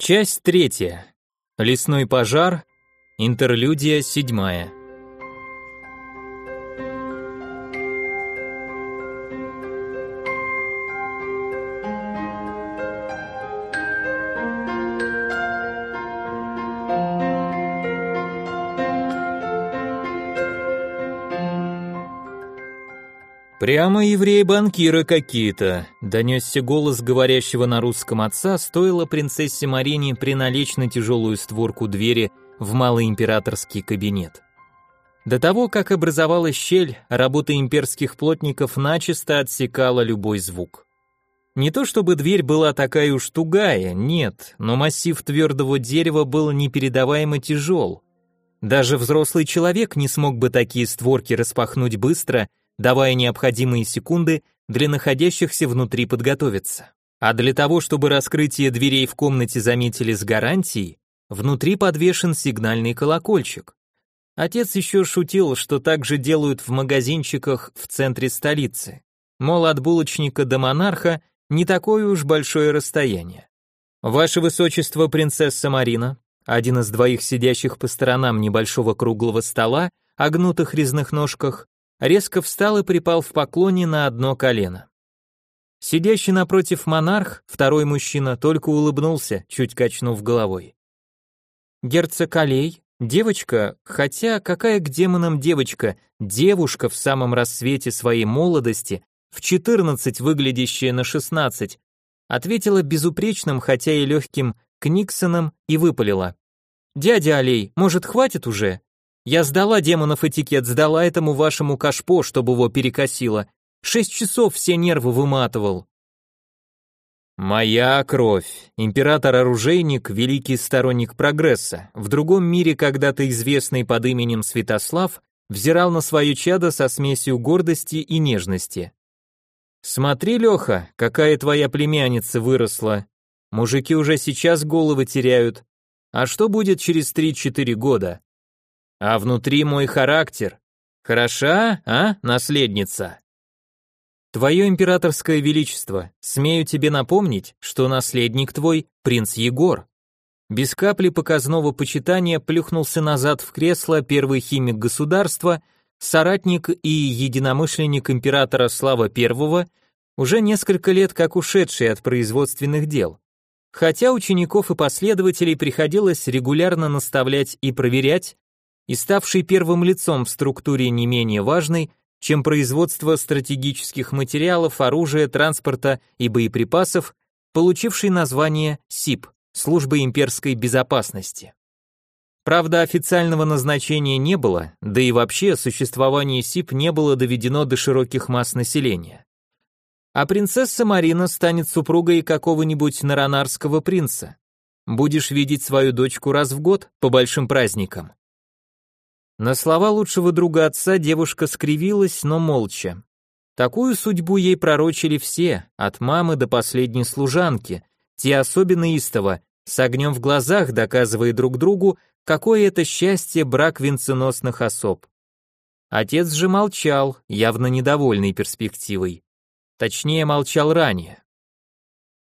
Часть третья. Лесной пожар. Интерлюдия седьмая. «Прямо евреи-банкиры какие-то», — донесся голос говорящего на русском отца, стоило принцессе Марине приналечь на тяжелую створку двери в малый императорский кабинет. До того, как образовалась щель, работа имперских плотников начисто отсекала любой звук. Не то чтобы дверь была такая уж тугая, нет, но массив твердого дерева был непередаваемо тяжел. Даже взрослый человек не смог бы такие створки распахнуть быстро давая необходимые секунды для находящихся внутри подготовиться. А для того, чтобы раскрытие дверей в комнате заметили с гарантией, внутри подвешен сигнальный колокольчик. Отец еще шутил, что так же делают в магазинчиках в центре столицы. Мол, от булочника до монарха не такое уж большое расстояние. Ваше высочество, принцесса Марина, один из двоих сидящих по сторонам небольшого круглого стола, о гнутых резных ножках, резко встал и припал в поклоне на одно колено. Сидящий напротив монарх, второй мужчина, только улыбнулся, чуть качнув головой. Герцог Алей, девочка, хотя какая к демонам девочка, девушка в самом рассвете своей молодости, в 14 выглядящая на 16, ответила безупречным, хотя и легким, Книксоном и выпалила. «Дядя Алей, может, хватит уже? Я сдала демонов этикет, сдала этому вашему кашпо, чтобы его перекосило. Шесть часов все нервы выматывал. Моя кровь. Император-оружейник, великий сторонник прогресса, в другом мире когда-то известный под именем Святослав, взирал на свое чадо со смесью гордости и нежности. Смотри, Леха, какая твоя племянница выросла. Мужики уже сейчас головы теряют. А что будет через 3-4 года? А внутри мой характер. Хороша, а, наследница? Твое императорское величество, смею тебе напомнить, что наследник твой принц Егор. Без капли показного почитания плюхнулся назад в кресло первый химик государства, соратник и единомышленник императора Слава I, уже несколько лет как ушедший от производственных дел. Хотя учеников и последователей приходилось регулярно наставлять и проверять, и ставший первым лицом в структуре не менее важной, чем производство стратегических материалов, оружия, транспорта и боеприпасов, получивший название СИП – Служба имперской безопасности. Правда, официального назначения не было, да и вообще существование СИП не было доведено до широких масс населения. А принцесса Марина станет супругой какого-нибудь наранарского принца. Будешь видеть свою дочку раз в год по большим праздникам. На слова лучшего друга отца девушка скривилась, но молча. Такую судьбу ей пророчили все, от мамы до последней служанки, те особенно истово, с огнем в глазах доказывая друг другу, какое это счастье брак венценосных особ. Отец же молчал, явно недовольный перспективой. Точнее, молчал ранее.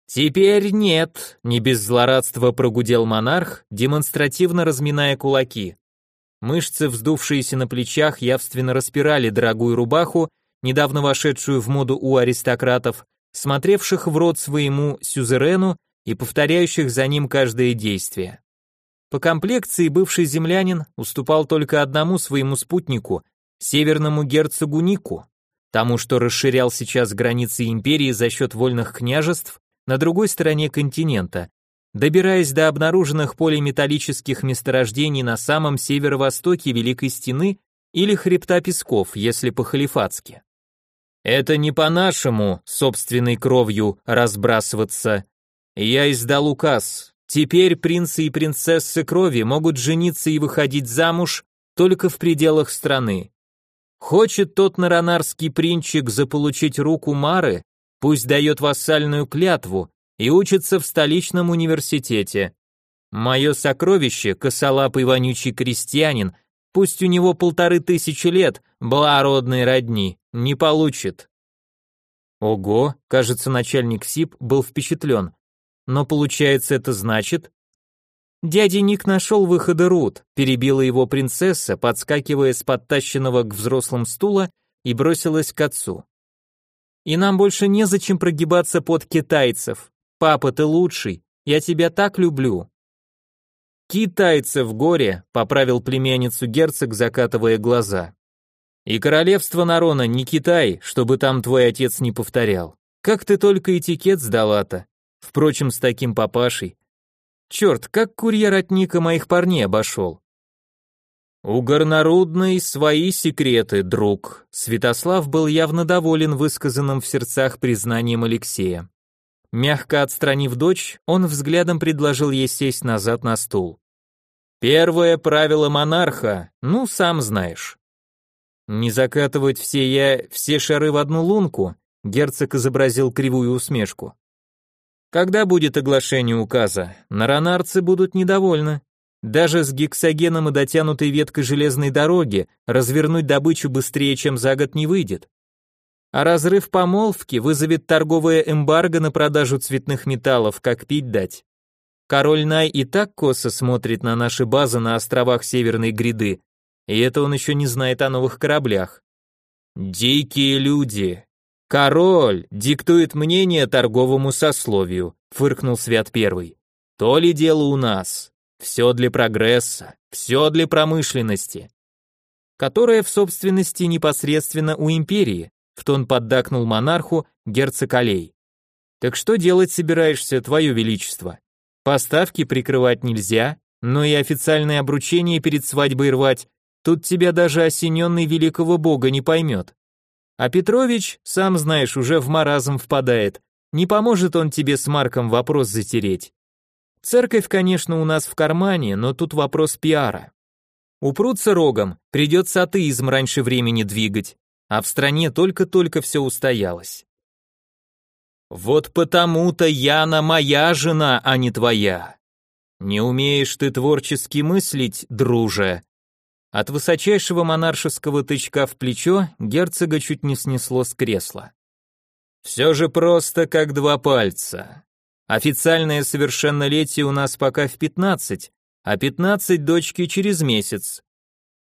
«Теперь нет», — не без злорадства прогудел монарх, демонстративно разминая кулаки. Мышцы, вздувшиеся на плечах, явственно распирали дорогую рубаху, недавно вошедшую в моду у аристократов, смотревших в рот своему сюзерену и повторяющих за ним каждое действие. По комплекции бывший землянин уступал только одному своему спутнику, северному герцогу Нику, тому, что расширял сейчас границы империи за счет вольных княжеств на другой стороне континента, добираясь до обнаруженных полиметаллических месторождений на самом северо-востоке Великой Стены или хребта Песков, если по-халифатски. Это не по-нашему, собственной кровью, разбрасываться. Я издал указ. Теперь принцы и принцессы крови могут жениться и выходить замуж только в пределах страны. Хочет тот наранарский принчик заполучить руку Мары, пусть дает вассальную клятву, и учится в столичном университете. Мое сокровище, косолапый вонючий крестьянин, пусть у него полторы тысячи лет, благородной родни, не получит. Ого, кажется, начальник СИП был впечатлен. Но получается это значит, Дядя Ник нашел выходы Рут, перебила его принцесса, подскакивая с подтащенного к взрослым стула и бросилась к отцу. И нам больше незачем прогибаться под китайцев. Папа, ты лучший, я тебя так люблю. Китайцы в горе, поправил племянницу герцог, закатывая глаза. И королевство Нарона не Китай, чтобы там твой отец не повторял. Как ты только этикет сдала-то? Впрочем, с таким папашей. Черт, как курьер от Ника моих парней обошел. У горнорудной свои секреты, друг. Святослав был явно доволен высказанным в сердцах признанием Алексея. Мягко отстранив дочь, он взглядом предложил ей сесть назад на стул. Первое правило монарха, ну, сам знаешь. Не закатывать все я, все шары в одну лунку, герцог изобразил кривую усмешку. Когда будет оглашение указа? Наронарцы будут недовольны. Даже с гексогеном и дотянутой веткой железной дороги развернуть добычу быстрее, чем за год не выйдет. А разрыв помолвки вызовет торговое эмбарго на продажу цветных металлов, как пить дать. Король Най и так косо смотрит на наши базы на островах Северной Гряды, и это он еще не знает о новых кораблях. Дикие люди. Король диктует мнение торговому сословию, фыркнул Свят Первый. То ли дело у нас. Все для прогресса, все для промышленности. Которая в собственности непосредственно у империи, в тон поддакнул монарху герцог Алей. Так что делать собираешься, твое величество? Поставки прикрывать нельзя, но и официальное обручение перед свадьбой рвать Тут тебя даже осененный великого бога не поймет. А Петрович, сам знаешь, уже в маразм впадает. Не поможет он тебе с Марком вопрос затереть. Церковь, конечно, у нас в кармане, но тут вопрос пиара. Упрутся рогом, придется атеизм раньше времени двигать, а в стране только-только все устоялось. Вот потому-то Яна моя жена, а не твоя. Не умеешь ты творчески мыслить, друже, от высочайшего монаршеского тычка в плечо герцога чуть не снесло с кресла. Все же просто как два пальца. Официальное совершеннолетие у нас пока в 15, а 15 дочки через месяц.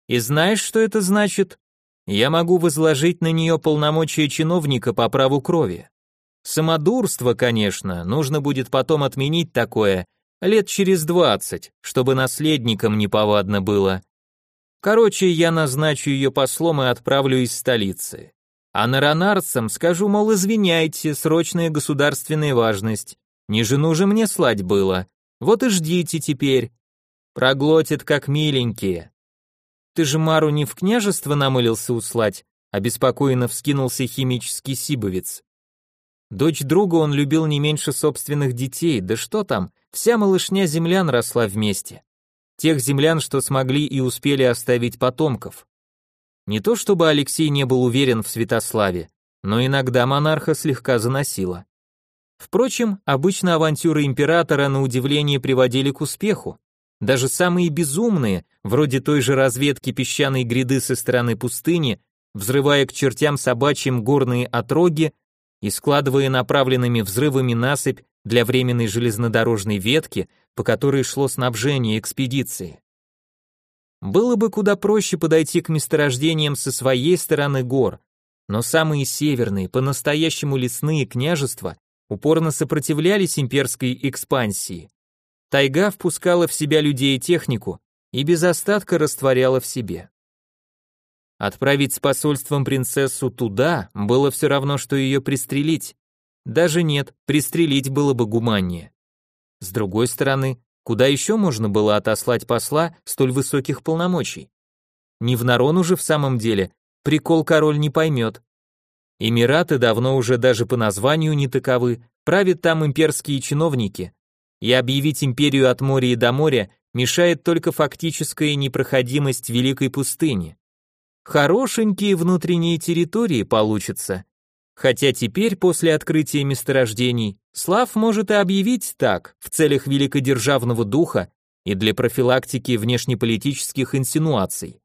И знаешь, что это значит? Я могу возложить на нее полномочия чиновника по праву крови. Самодурство, конечно, нужно будет потом отменить такое, лет через 20, чтобы наследникам неповадно было. Короче, я назначу ее послом и отправлю из столицы. А наронарцам скажу, мол, извиняйте, срочная государственная важность. Не жену же мне слать было. Вот и ждите теперь. Проглотит, как миленькие. Ты же Мару не в княжество намылился услать, обеспокоенно вскинулся химический сибовец. Дочь друга он любил не меньше собственных детей, да что там, вся малышня землян росла вместе тех землян, что смогли и успели оставить потомков. Не то чтобы Алексей не был уверен в Святославе, но иногда монарха слегка заносило. Впрочем, обычно авантюры императора на удивление приводили к успеху. Даже самые безумные, вроде той же разведки песчаной гряды со стороны пустыни, взрывая к чертям собачьим горные отроги и складывая направленными взрывами насыпь для временной железнодорожной ветки, по которой шло снабжение экспедиции. Было бы куда проще подойти к месторождениям со своей стороны гор, но самые северные, по-настоящему лесные княжества упорно сопротивлялись имперской экспансии. Тайга впускала в себя людей и технику и без остатка растворяла в себе. Отправить с посольством принцессу туда было все равно, что ее пристрелить. Даже нет, пристрелить было бы гуманнее. С другой стороны, куда еще можно было отослать посла столь высоких полномочий? Не в Нарон уже в самом деле, прикол король не поймет. Эмираты давно уже даже по названию не таковы, правят там имперские чиновники. И объявить империю от моря и до моря мешает только фактическая непроходимость великой пустыни. Хорошенькие внутренние территории получатся, Хотя теперь, после открытия месторождений, Слав может и объявить так, в целях великодержавного духа и для профилактики внешнеполитических инсинуаций.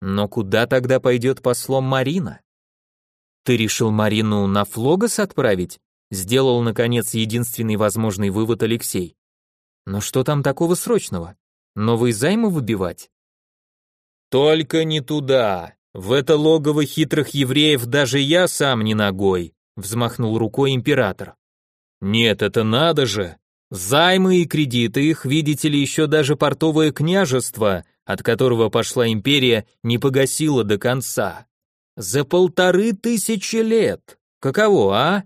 Но куда тогда пойдет послом Марина? Ты решил Марину на Флогос отправить? Сделал, наконец, единственный возможный вывод Алексей. Но что там такого срочного? Новые займы выбивать? Только не туда. В это логово хитрых евреев даже я сам не ногой, взмахнул рукой император. Нет, это надо же. Займы и кредиты их, видите ли, еще даже портовое княжество, от которого пошла империя, не погасило до конца. За полторы тысячи лет. Каково, а?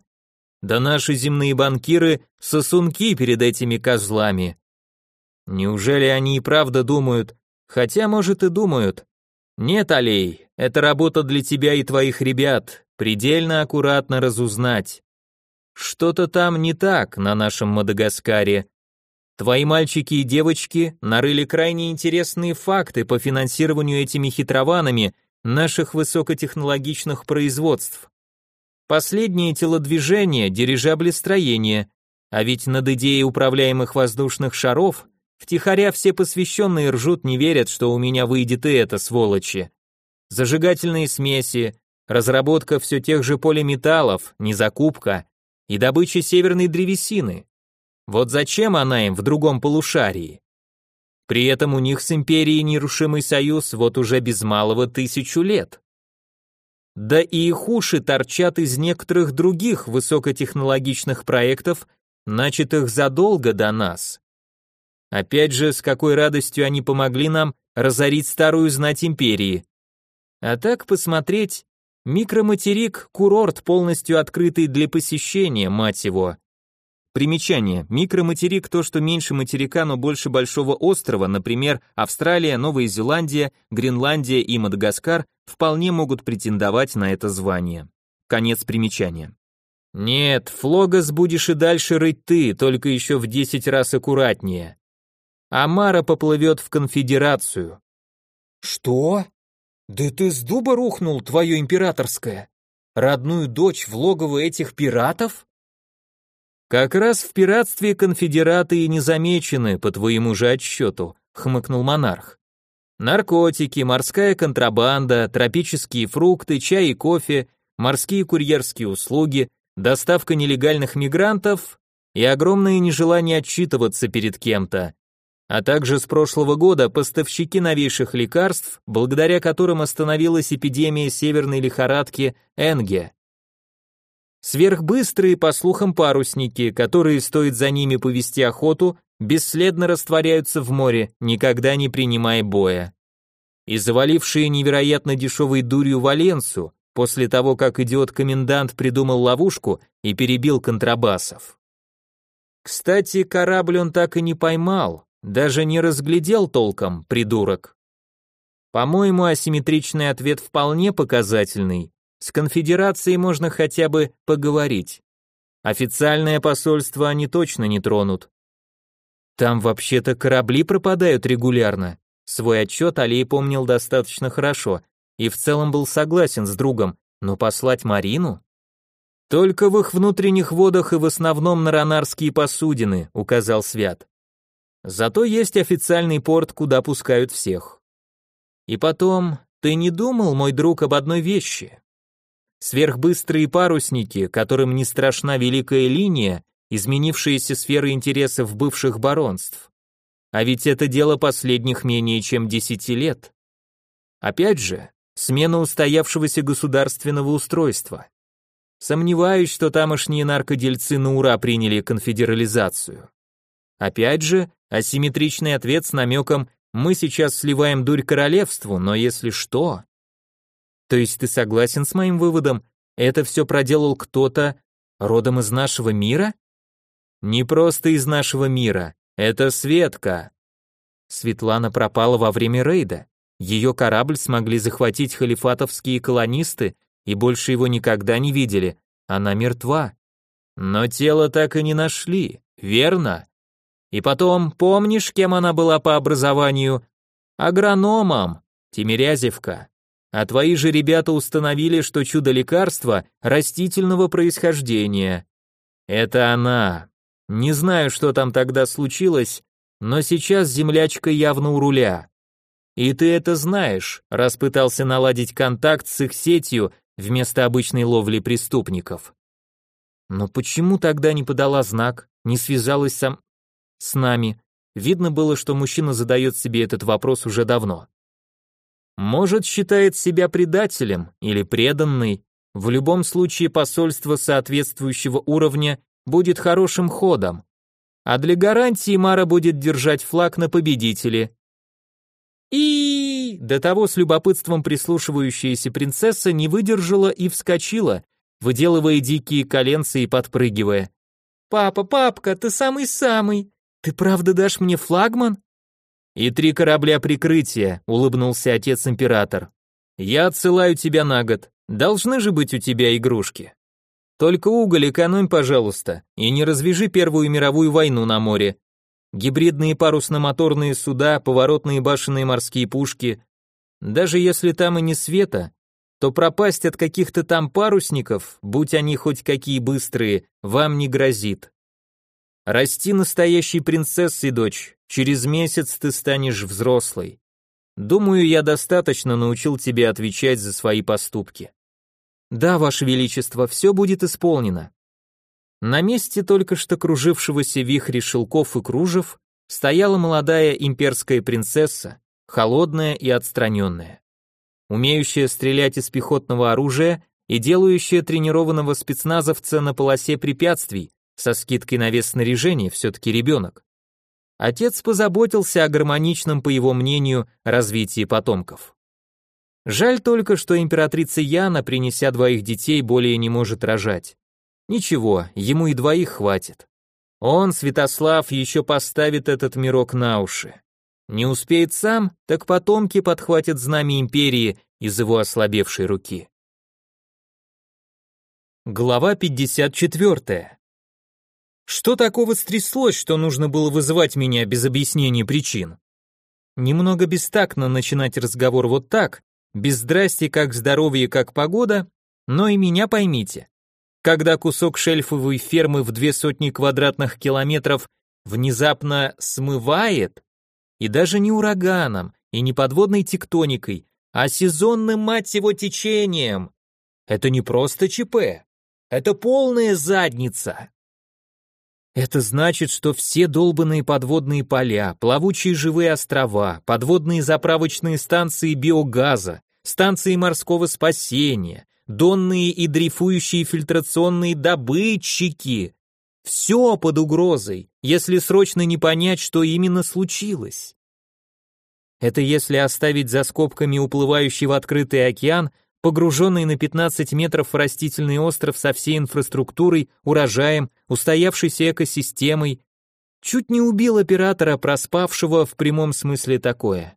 Да наши земные банкиры сосунки перед этими козлами. Неужели они и правда думают, хотя, может, и думают. Нет, Алей, это работа для тебя и твоих ребят, предельно аккуратно разузнать. Что-то там не так на нашем Мадагаскаре. Твои мальчики и девочки нарыли крайне интересные факты по финансированию этими хитрованами наших высокотехнологичных производств. Последнее телодвижение – дирижаблестроение, а ведь над идеей управляемых воздушных шаров втихаря все посвященные ржут не верят, что у меня выйдет и это, сволочи. Зажигательные смеси, разработка все тех же полиметаллов, не закупка, и добыча северной древесины. Вот зачем она им в другом полушарии? При этом у них с империей нерушимый союз вот уже без малого тысячу лет. Да и их уши торчат из некоторых других высокотехнологичных проектов, начатых задолго до нас. Опять же, с какой радостью они помогли нам разорить старую знать империи. А так посмотреть, микроматерик – курорт, полностью открытый для посещения, мать его. Примечание. Микроматерик – то, что меньше материка, но больше большого острова, например, Австралия, Новая Зеландия, Гренландия и Мадагаскар вполне могут претендовать на это звание. Конец примечания. Нет, флогас будешь и дальше рыть ты, только еще в 10 раз аккуратнее. Амара поплывет в конфедерацию. Что? Да ты с дуба рухнул, твое императорское. Родную дочь в логово этих пиратов? Как раз в пиратстве конфедераты и не замечены, по твоему же отсчету, хмыкнул монарх. Наркотики, морская контрабанда, тропические фрукты, чай и кофе, морские курьерские услуги, доставка нелегальных мигрантов и огромное нежелание отчитываться перед кем-то, а также с прошлого года поставщики новейших лекарств, благодаря которым остановилась эпидемия северной лихорадки Энге. Сверхбыстрые, по слухам, парусники, которые, стоит за ними повести охоту, бесследно растворяются в море, никогда не принимая боя. И завалившие невероятно дешевой дурью Валенсу, после того, как идиот-комендант придумал ловушку и перебил контрабасов. Кстати, корабль он так и не поймал, даже не разглядел толком, придурок. По-моему, асимметричный ответ вполне показательный, с конфедерацией можно хотя бы поговорить. Официальное посольство они точно не тронут. Там вообще-то корабли пропадают регулярно. Свой отчет Алей помнил достаточно хорошо и в целом был согласен с другом, но послать Марину? Только в их внутренних водах и в основном на ронарские посудины, указал Свят. Зато есть официальный порт, куда пускают всех. И потом, ты не думал, мой друг, об одной вещи? Сверхбыстрые парусники, которым не страшна великая линия, изменившиеся сферы интересов бывших баронств. А ведь это дело последних менее чем десяти лет. Опять же, смена устоявшегося государственного устройства. Сомневаюсь, что тамошние наркодельцы на ура приняли конфедерализацию. Опять же, асимметричный ответ с намеком «мы сейчас сливаем дурь королевству, но если что...» То есть ты согласен с моим выводом? Это все проделал кто-то родом из нашего мира? Не просто из нашего мира. Это Светка. Светлана пропала во время рейда. Ее корабль смогли захватить халифатовские колонисты и больше его никогда не видели. Она мертва. Но тело так и не нашли, верно? И потом, помнишь, кем она была по образованию? Агрономом. Тимирязевка. А твои же ребята установили, что чудо-лекарство растительного происхождения. Это она. Не знаю, что там тогда случилось, но сейчас землячка явно у руля. И ты это знаешь, раз пытался наладить контакт с их сетью вместо обычной ловли преступников. Но почему тогда не подала знак, не связалась сам с нами? Видно было, что мужчина задает себе этот вопрос уже давно. Может, считает себя предателем или преданной. В любом случае посольство соответствующего уровня будет хорошим ходом. А для гарантии Мара будет держать флаг на победителе. И до того с любопытством прислушивающаяся принцесса не выдержала и вскочила, выделывая дикие коленцы и подпрыгивая. «Папа, папка, ты самый-самый! Ты правда дашь мне флагман?» «И три корабля прикрытия», — улыбнулся отец-император. «Я отсылаю тебя на год. Должны же быть у тебя игрушки. Только уголь экономь, пожалуйста, и не развяжи Первую мировую войну на море. Гибридные парусно-моторные суда, поворотные башенные морские пушки. Даже если там и не света, то пропасть от каких-то там парусников, будь они хоть какие быстрые, вам не грозит. Расти настоящей принцессой, дочь, через месяц ты станешь взрослой. Думаю, я достаточно научил тебя отвечать за свои поступки. Да, ваше величество, все будет исполнено. На месте только что кружившегося вихре шелков и кружев стояла молодая имперская принцесса, холодная и отстраненная, умеющая стрелять из пехотного оружия и делающая тренированного спецназовца на полосе препятствий, со скидкой на вес снаряжения, все-таки ребенок. Отец позаботился о гармоничном, по его мнению, развитии потомков. Жаль только, что императрица Яна, принеся двоих детей, более не может рожать. Ничего, ему и двоих хватит. Он, Святослав, еще поставит этот мирок на уши. Не успеет сам, так потомки подхватят знамя империи из его ослабевшей руки. Глава 54. Что такого стряслось, что нужно было вызывать меня без объяснения причин? Немного бестактно начинать разговор вот так, без здрасти как здоровье, как погода, но и меня поймите. Когда кусок шельфовой фермы в две сотни квадратных километров внезапно смывает, и даже не ураганом, и не подводной тектоникой, а сезонным, мать его, течением, это не просто ЧП, это полная задница. Это значит, что все долбанные подводные поля, плавучие живые острова, подводные заправочные станции биогаза, станции морского спасения, донные и дрейфующие фильтрационные добытчики. Все под угрозой, если срочно не понять, что именно случилось. Это если оставить за скобками уплывающий в открытый океан погруженный на 15 метров в растительный остров со всей инфраструктурой, урожаем, устоявшейся экосистемой, чуть не убил оператора, проспавшего в прямом смысле такое.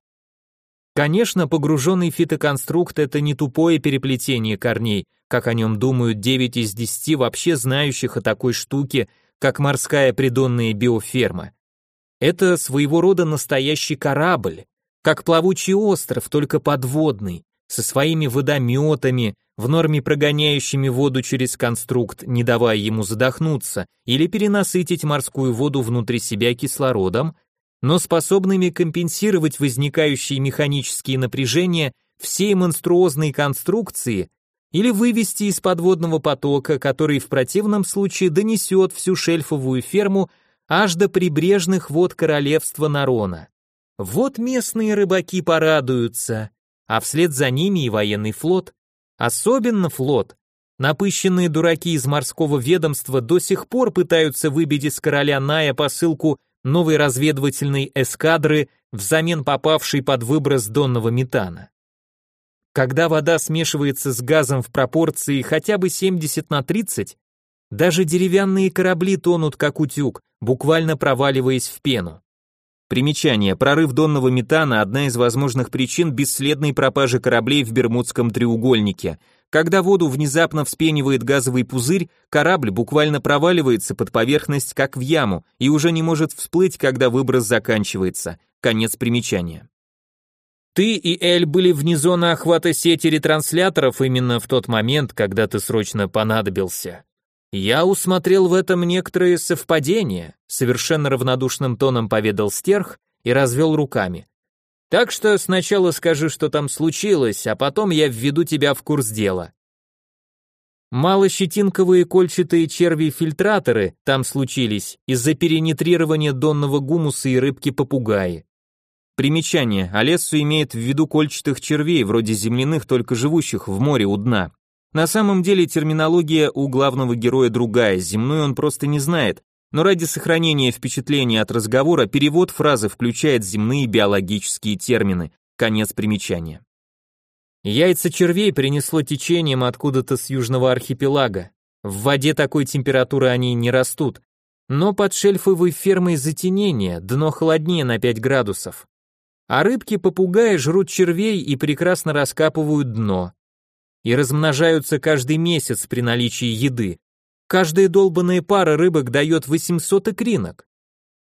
Конечно, погруженный фитоконструкт – это не тупое переплетение корней, как о нем думают 9 из 10 вообще знающих о такой штуке, как морская придонная биоферма. Это своего рода настоящий корабль, как плавучий остров, только подводный, со своими водометами, в норме прогоняющими воду через конструкт, не давая ему задохнуться, или перенасытить морскую воду внутри себя кислородом, но способными компенсировать возникающие механические напряжения всей монструозной конструкции или вывести из подводного потока, который в противном случае донесет всю шельфовую ферму аж до прибрежных вод королевства Нарона. Вот местные рыбаки порадуются, а вслед за ними и военный флот. Особенно флот. Напыщенные дураки из морского ведомства до сих пор пытаются выбить из короля Ная посылку новой разведывательной эскадры взамен попавшей под выброс донного метана. Когда вода смешивается с газом в пропорции хотя бы 70 на 30, даже деревянные корабли тонут как утюг, буквально проваливаясь в пену. Примечание. Прорыв донного метана – одна из возможных причин бесследной пропажи кораблей в Бермудском треугольнике. Когда воду внезапно вспенивает газовый пузырь, корабль буквально проваливается под поверхность, как в яму, и уже не может всплыть, когда выброс заканчивается. Конец примечания. Ты и Эль были вне зоны охвата сети ретрансляторов именно в тот момент, когда ты срочно понадобился. «Я усмотрел в этом некоторые совпадения», совершенно равнодушным тоном поведал Стерх и развел руками. «Так что сначала скажи, что там случилось, а потом я введу тебя в курс дела». Малощетинковые кольчатые черви-фильтраторы там случились из-за перенитрирования донного гумуса и рыбки-попугаи. Примечание. Олессу имеет в виду кольчатых червей, вроде земляных, только живущих в море у дна. На самом деле терминология у главного героя другая, земной он просто не знает, но ради сохранения впечатления от разговора перевод фразы включает земные биологические термины. Конец примечания. Яйца червей принесло течением откуда-то с южного архипелага. В воде такой температуры они не растут. Но под шельфовой фермой затенение, дно холоднее на 5 градусов. А рыбки-попугаи жрут червей и прекрасно раскапывают дно. И размножаются каждый месяц при наличии еды. Каждая долбанная пара рыбок дает 800 икринок.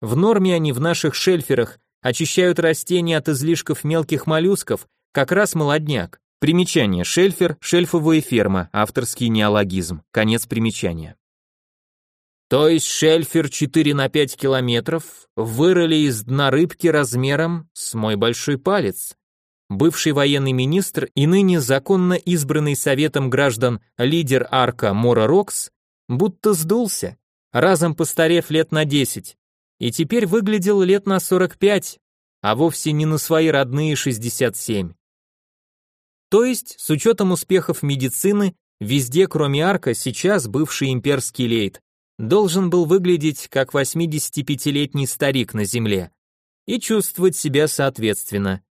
В норме они в наших шельферах очищают растения от излишков мелких моллюсков, как раз молодняк. Примечание. Шельфер, шельфовая ферма, авторский неологизм. Конец примечания. То есть шельфер 4 на 5 километров вырыли из дна рыбки размером с мой большой палец. Бывший военный министр и ныне законно избранный советом граждан лидер арка Мора Рокс будто сдулся, разом постарев лет на 10, и теперь выглядел лет на 45, а вовсе не на свои родные 67. То есть, с учетом успехов медицины, везде, кроме арка, сейчас бывший имперский лейт, должен был выглядеть как 85-летний старик на земле и чувствовать себя соответственно.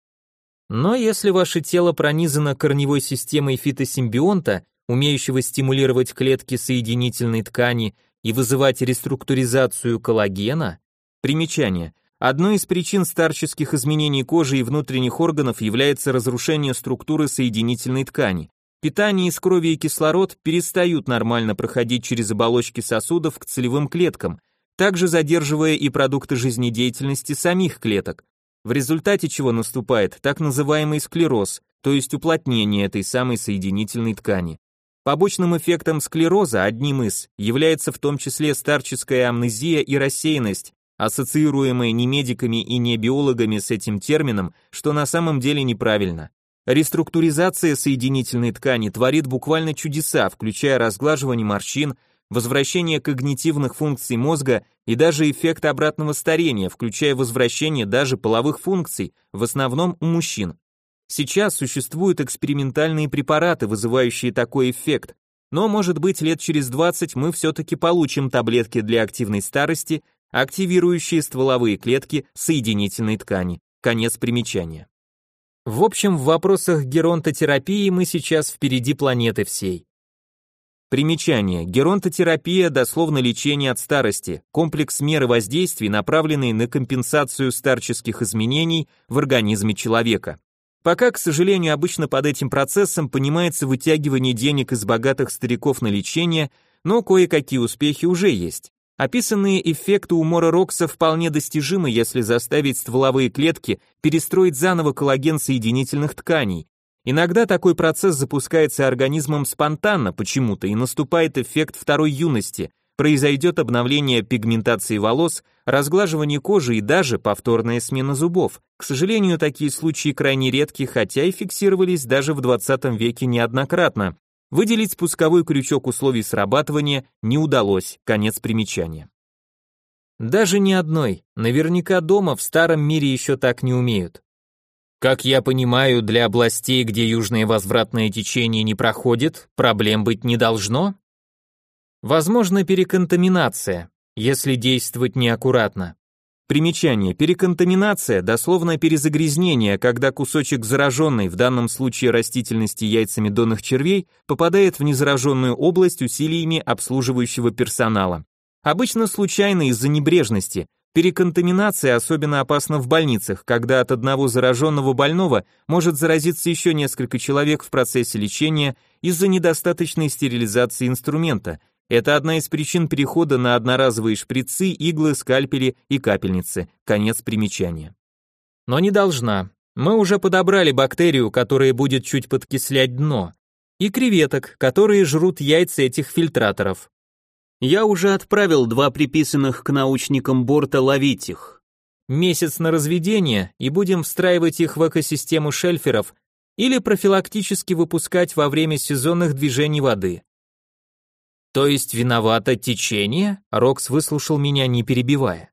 Но если ваше тело пронизано корневой системой фитосимбионта, умеющего стимулировать клетки соединительной ткани и вызывать реструктуризацию коллагена, примечание – Одной из причин старческих изменений кожи и внутренних органов является разрушение структуры соединительной ткани. Питание из крови и кислород перестают нормально проходить через оболочки сосудов к целевым клеткам, также задерживая и продукты жизнедеятельности самих клеток, в результате чего наступает так называемый склероз, то есть уплотнение этой самой соединительной ткани. Побочным эффектом склероза, одним из, является в том числе старческая амнезия и рассеянность, ассоциируемые не медиками и не биологами с этим термином, что на самом деле неправильно. Реструктуризация соединительной ткани творит буквально чудеса, включая разглаживание морщин, возвращение когнитивных функций мозга и даже эффект обратного старения, включая возвращение даже половых функций, в основном у мужчин. Сейчас существуют экспериментальные препараты, вызывающие такой эффект, но может быть лет через 20 мы все-таки получим таблетки для активной старости активирующие стволовые клетки соединительной ткани. Конец примечания. В общем, в вопросах геронтотерапии мы сейчас впереди планеты всей. Примечание. Геронтотерапия – дословно лечение от старости, комплекс мер и воздействий, направленный на компенсацию старческих изменений в организме человека. Пока, к сожалению, обычно под этим процессом понимается вытягивание денег из богатых стариков на лечение, но кое-какие успехи уже есть. Описанные эффекты умора Рокса вполне достижимы, если заставить стволовые клетки перестроить заново коллаген соединительных тканей. Иногда такой процесс запускается организмом спонтанно почему-то и наступает эффект второй юности, произойдет обновление пигментации волос, разглаживание кожи и даже повторная смена зубов. К сожалению, такие случаи крайне редки, хотя и фиксировались даже в 20 веке неоднократно. Выделить спусковой крючок условий срабатывания не удалось, конец примечания. Даже ни одной, наверняка дома в старом мире еще так не умеют. Как я понимаю, для областей, где южное возвратное течение не проходит, проблем быть не должно? Возможно переконтаминация, если действовать неаккуратно. Примечание. Переконтаминация – дословно перезагрязнение, когда кусочек зараженной, в данном случае растительности яйцами донных червей, попадает в незараженную область усилиями обслуживающего персонала. Обычно случайно из-за небрежности. Переконтаминация особенно опасна в больницах, когда от одного зараженного больного может заразиться еще несколько человек в процессе лечения из-за недостаточной стерилизации инструмента – это одна из причин перехода на одноразовые шприцы, иглы, скальпели и капельницы. Конец примечания. Но не должна. Мы уже подобрали бактерию, которая будет чуть подкислять дно, и креветок, которые жрут яйца этих фильтраторов. Я уже отправил два приписанных к научникам борта ловить их. Месяц на разведение, и будем встраивать их в экосистему шельферов или профилактически выпускать во время сезонных движений воды. То есть виновато течение? Рокс выслушал меня, не перебивая.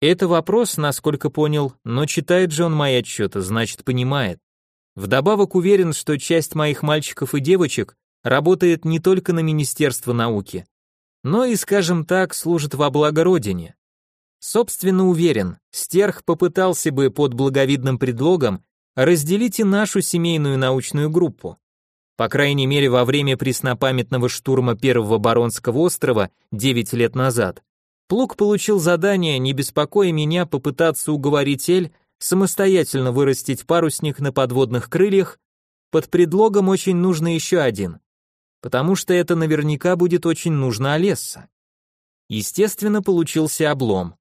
Это вопрос, насколько понял, но читает же он мои отчеты, значит понимает. Вдобавок уверен, что часть моих мальчиков и девочек работает не только на Министерство науки, но и, скажем так, служит во благо Родине. Собственно, уверен, Стерх попытался бы под благовидным предлогом разделить и нашу семейную научную группу. По крайней мере, во время преснопамятного штурма первого Баронского острова 9 лет назад, Плуг получил задание, не беспокоя меня, попытаться уговорить Эль самостоятельно вырастить парусник на подводных крыльях, под предлогом очень нужно еще один, потому что это наверняка будет очень нужно Олесса. Естественно, получился облом.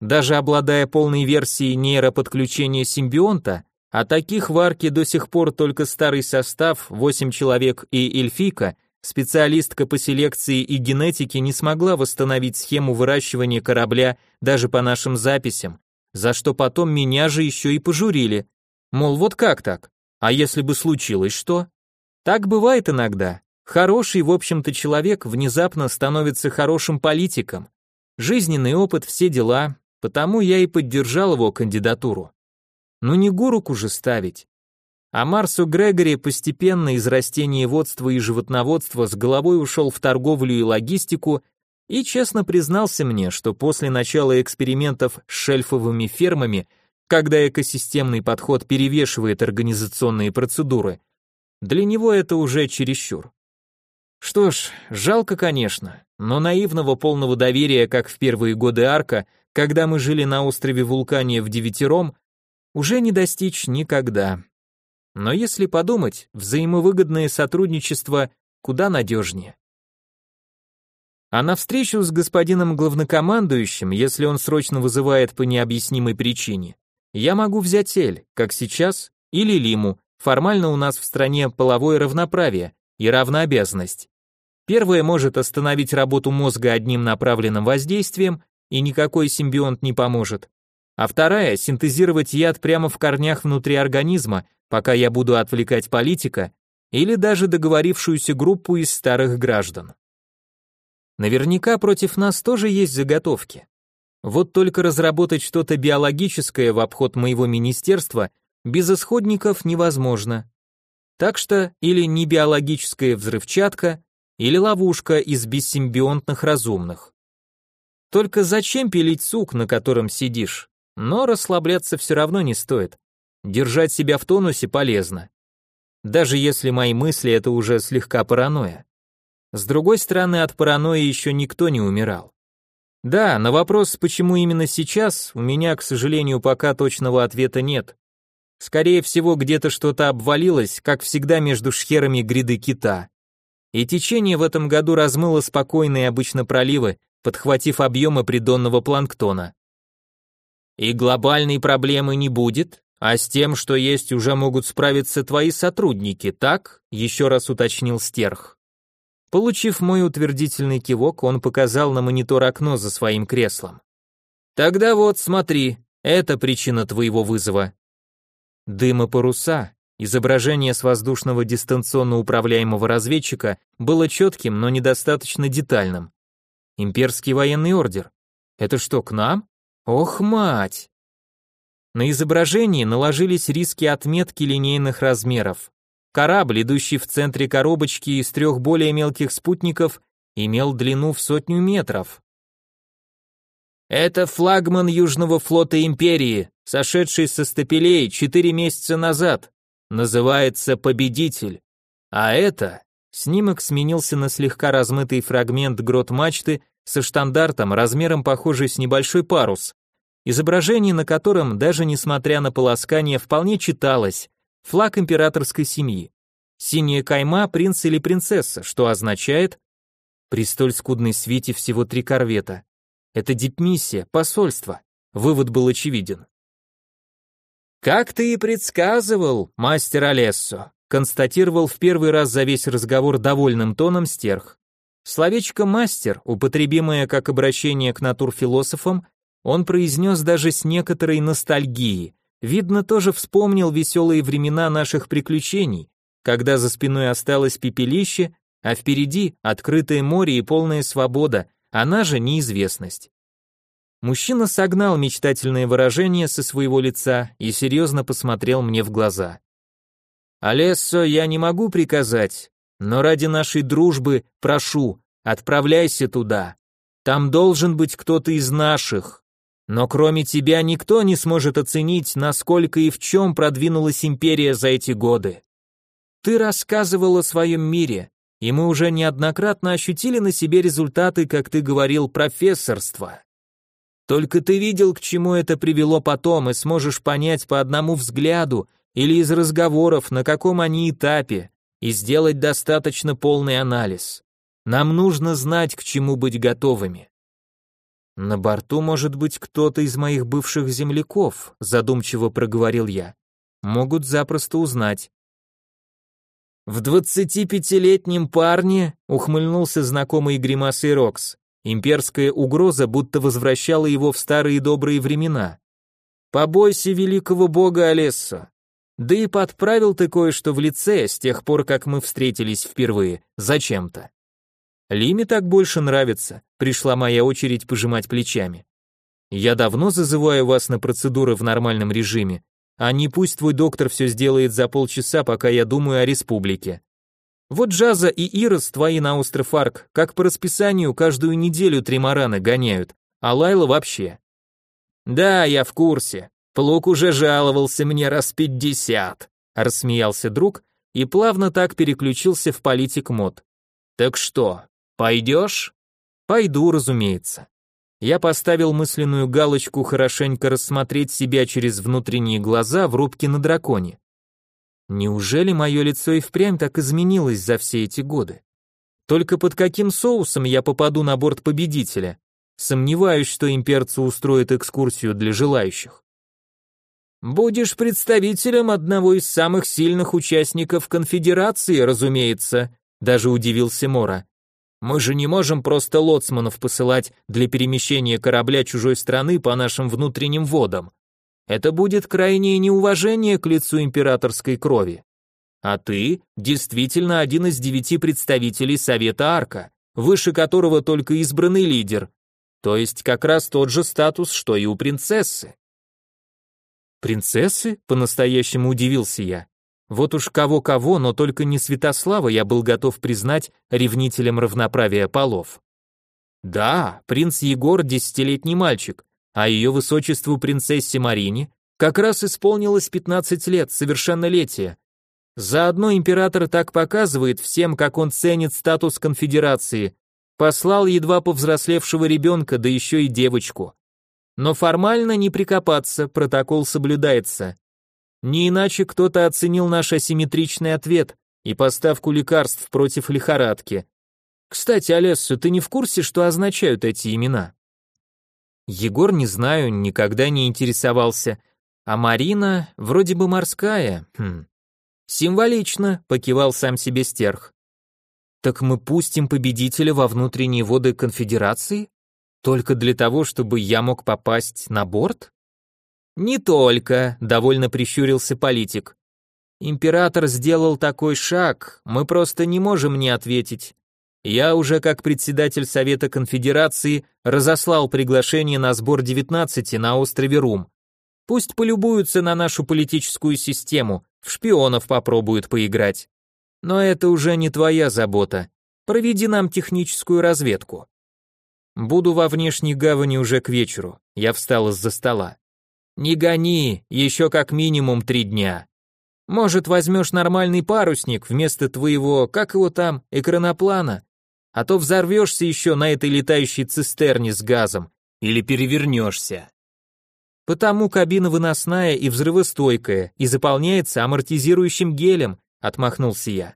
Даже обладая полной версией нейроподключения симбионта, а таких в арке до сих пор только старый состав, 8 человек и эльфика, специалистка по селекции и генетике не смогла восстановить схему выращивания корабля даже по нашим записям, за что потом меня же еще и пожурили. Мол, вот как так? А если бы случилось что? Так бывает иногда. Хороший, в общем-то, человек внезапно становится хорошим политиком. Жизненный опыт, все дела, потому я и поддержал его кандидатуру. Ну не Гуруку же ставить. А Марсу Грегори постепенно из растениеводства и животноводства с головой ушел в торговлю и логистику и честно признался мне, что после начала экспериментов с шельфовыми фермами, когда экосистемный подход перевешивает организационные процедуры, для него это уже чересчур. Что ж, жалко, конечно, но наивного полного доверия, как в первые годы Арка, когда мы жили на острове Вулкания в девятером, уже не достичь никогда. Но если подумать, взаимовыгодное сотрудничество куда надежнее. А на встречу с господином главнокомандующим, если он срочно вызывает по необъяснимой причине, я могу взять Эль, как сейчас, или Лиму, формально у нас в стране половое равноправие и равнообязанность. Первое может остановить работу мозга одним направленным воздействием, и никакой симбионт не поможет а вторая — синтезировать яд прямо в корнях внутри организма, пока я буду отвлекать политика или даже договорившуюся группу из старых граждан. Наверняка против нас тоже есть заготовки. Вот только разработать что-то биологическое в обход моего министерства без исходников невозможно. Так что или не биологическая взрывчатка, или ловушка из бессимбионтных разумных. Только зачем пилить сук, на котором сидишь? Но расслабляться все равно не стоит. Держать себя в тонусе полезно. Даже если мои мысли это уже слегка паранойя. С другой стороны, от паранойи еще никто не умирал. Да, на вопрос, почему именно сейчас, у меня, к сожалению, пока точного ответа нет. Скорее всего, где-то что-то обвалилось, как всегда между шхерами гряды кита. И течение в этом году размыло спокойные обычно проливы, подхватив объемы придонного планктона. И глобальной проблемы не будет, а с тем, что есть, уже могут справиться твои сотрудники, так? Еще раз уточнил Стерх. Получив мой утвердительный кивок, он показал на монитор окно за своим креслом. Тогда вот, смотри, это причина твоего вызова. Дым и паруса, изображение с воздушного дистанционно управляемого разведчика было четким, но недостаточно детальным. Имперский военный ордер. Это что, к нам? Ох, мать! На изображении наложились риски отметки линейных размеров. Корабль, идущий в центре коробочки из трех более мелких спутников, имел длину в сотню метров. Это флагман Южного флота Империи, сошедший со стапелей четыре месяца назад. Называется «Победитель». А это... Снимок сменился на слегка размытый фрагмент грот мачты со штандартом размером похожий с небольшой парус, изображение на котором, даже несмотря на полоскание, вполне читалось флаг императорской семьи. Синяя кайма принц или принцесса, что означает при столь скудной свете всего три корвета. Это дипмиссия, посольство. Вывод был очевиден. Как ты и предсказывал, мастер Олессо, констатировал в первый раз за весь разговор довольным тоном стерх. Словечко «мастер», употребимое как обращение к натурфилософам, он произнес даже с некоторой ностальгией. Видно, тоже вспомнил веселые времена наших приключений, когда за спиной осталось пепелище, а впереди открытое море и полная свобода, она же неизвестность. Мужчина согнал мечтательное выражение со своего лица и серьезно посмотрел мне в глаза. «Алессо, я не могу приказать, но ради нашей дружбы прошу, отправляйся туда. Там должен быть кто-то из наших. Но кроме тебя никто не сможет оценить, насколько и в чем продвинулась империя за эти годы. Ты рассказывал о своем мире, и мы уже неоднократно ощутили на себе результаты, как ты говорил, профессорства. Только ты видел, к чему это привело потом, и сможешь понять по одному взгляду или из разговоров, на каком они этапе, и сделать достаточно полный анализ. Нам нужно знать, к чему быть готовыми. На борту может быть кто-то из моих бывших земляков, задумчиво проговорил я. Могут запросто узнать. В двадцатипятилетнем парне ухмыльнулся знакомый гримасой Рокс. Имперская угроза будто возвращала его в старые добрые времена. Побойся великого бога Олессо. Да и подправил ты кое-что в лице с тех пор, как мы встретились впервые, зачем-то. Лиме так больше нравится, пришла моя очередь пожимать плечами. Я давно зазываю вас на процедуры в нормальном режиме, а не пусть твой доктор все сделает за полчаса, пока я думаю о республике. Вот Джаза и Ирос твои на остров Арк, как по расписанию, каждую неделю тримараны гоняют, а Лайла вообще. Да, я в курсе. Плук уже жаловался мне раз пятьдесят, рассмеялся друг и плавно так переключился в политик мод. Так что, пойдешь? Пойду, разумеется. Я поставил мысленную галочку хорошенько рассмотреть себя через внутренние глаза в рубке на драконе. Неужели мое лицо и впрямь так изменилось за все эти годы? Только под каким соусом я попаду на борт победителя? Сомневаюсь, что имперцы устроят экскурсию для желающих. Будешь представителем одного из самых сильных участников конфедерации, разумеется, даже удивился Мора. Мы же не можем просто лоцманов посылать для перемещения корабля чужой страны по нашим внутренним водам. Это будет крайнее неуважение к лицу императорской крови. А ты действительно один из девяти представителей Совета Арка, выше которого только избранный лидер, то есть как раз тот же статус, что и у принцессы. Принцессы? По-настоящему удивился я. Вот уж кого-кого, но только не Святослава я был готов признать ревнителем равноправия полов. Да, принц Егор десятилетний мальчик, а ее высочеству принцессе Марине как раз исполнилось 15 лет, совершеннолетие. Заодно император так показывает всем, как он ценит статус конфедерации, послал едва повзрослевшего ребенка, да еще и девочку. Но формально не прикопаться, протокол соблюдается. Не иначе кто-то оценил наш асимметричный ответ и поставку лекарств против лихорадки. Кстати, Олессу, ты не в курсе, что означают эти имена? Егор не знаю, никогда не интересовался. А Марина вроде бы морская. Хм. Символично, покивал сам себе стерх. Так мы пустим победителя во внутренние воды конфедерации? Только для того, чтобы я мог попасть на борт? «Не только», — довольно прищурился политик. «Император сделал такой шаг, мы просто не можем не ответить. Я уже как председатель Совета Конфедерации разослал приглашение на сбор 19 на острове Рум. Пусть полюбуются на нашу политическую систему, в шпионов попробуют поиграть. Но это уже не твоя забота. Проведи нам техническую разведку. Буду во внешней гавани уже к вечеру. Я встал из-за стола. Не гони, еще как минимум три дня. Может, возьмешь нормальный парусник вместо твоего, как его там, экраноплана? А то взорвешься еще на этой летающей цистерне с газом или перевернешься. Потому кабина выносная и взрывостойкая и заполняется амортизирующим гелем, отмахнулся я.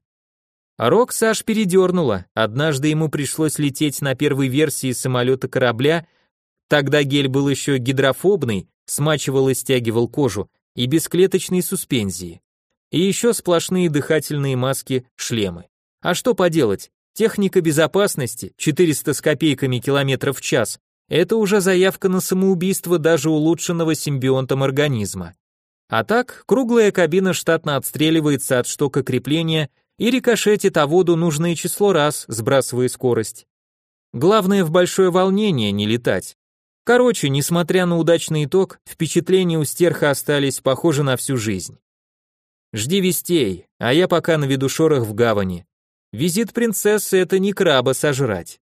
Рокса аж передернула, однажды ему пришлось лететь на первой версии самолета корабля, тогда гель был еще гидрофобный, смачивал и стягивал кожу, и бесклеточной суспензии. И еще сплошные дыхательные маски, шлемы. А что поделать, техника безопасности, 400 с копейками километров в час, это уже заявка на самоубийство даже улучшенного симбионтом организма. А так, круглая кабина штатно отстреливается от штока крепления и рикошетит о воду нужное число раз, сбрасывая скорость. Главное в большое волнение не летать. Короче, несмотря на удачный итог, впечатления у стерха остались похожи на всю жизнь. Жди вестей, а я пока наведу шорох в гавани. Визит принцессы — это не краба сожрать.